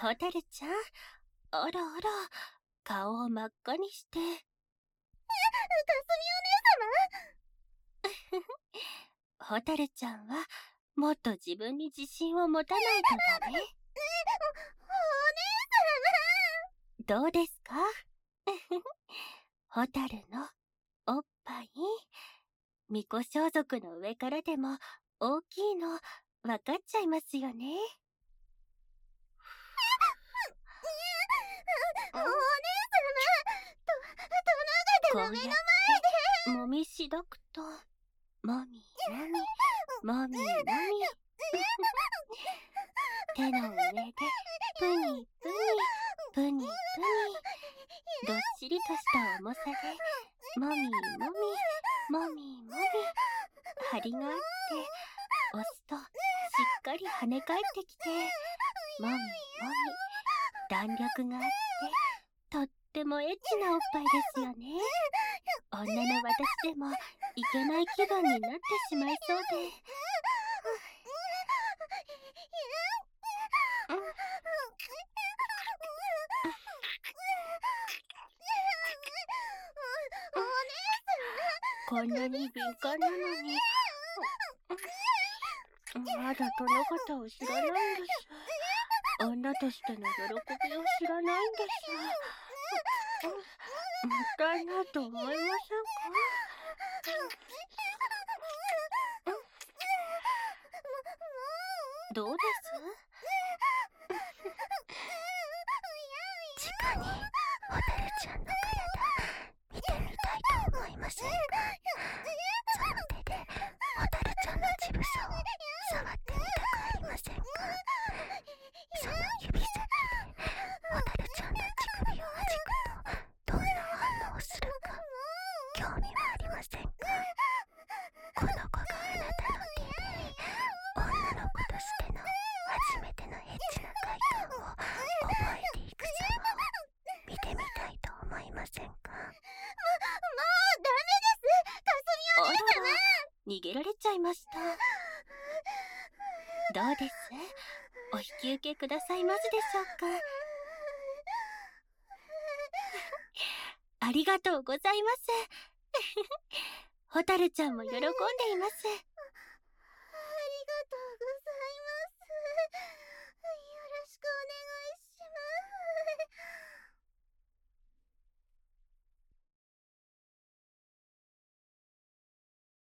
ホタルちゃん？あらあら顔を真っ赤にして。えかすみお姉様。ホタルちゃんはもっと自分に自信を持たないとダメ？どうですか？ホタルのおっぱい？巫女装束の上からでも大きいの分かっちゃいますよねお姉様と、殿方の目の前で。もみしだくともみもみもみもみ手の上でプニプニプニプニどっしりとした重さでもみもみもみもみ張りがあって押すとしっかり跳ね返ってきてもみもみ弾力があってとってもエッチなおっぱいですよね。女の私でもいけない気分になってしまいそうで。こんなに敏感なのに。まだ殿方を知らないんです。女としての喜びを知らないんです。ったいなと思いませんかどうです直にホタルちゃんの体見てみたいと思いませんかその手でホタルちゃんの乳房を触ってみたくありませんかその指先でホタルちゃんの乳首を弾くとどんな反応をするか興味はありませんか？この子があなたの手で女の子としての初めてのエッチな快感を覚えていく様を見てみたいと思いませんか？も、もうダメです。かすみお姉様逃げられちゃいました。どうです？お引き受けくださいますでしょうか？ありがとうございます。ホタルちゃんも喜んでいます。ありがとうございます。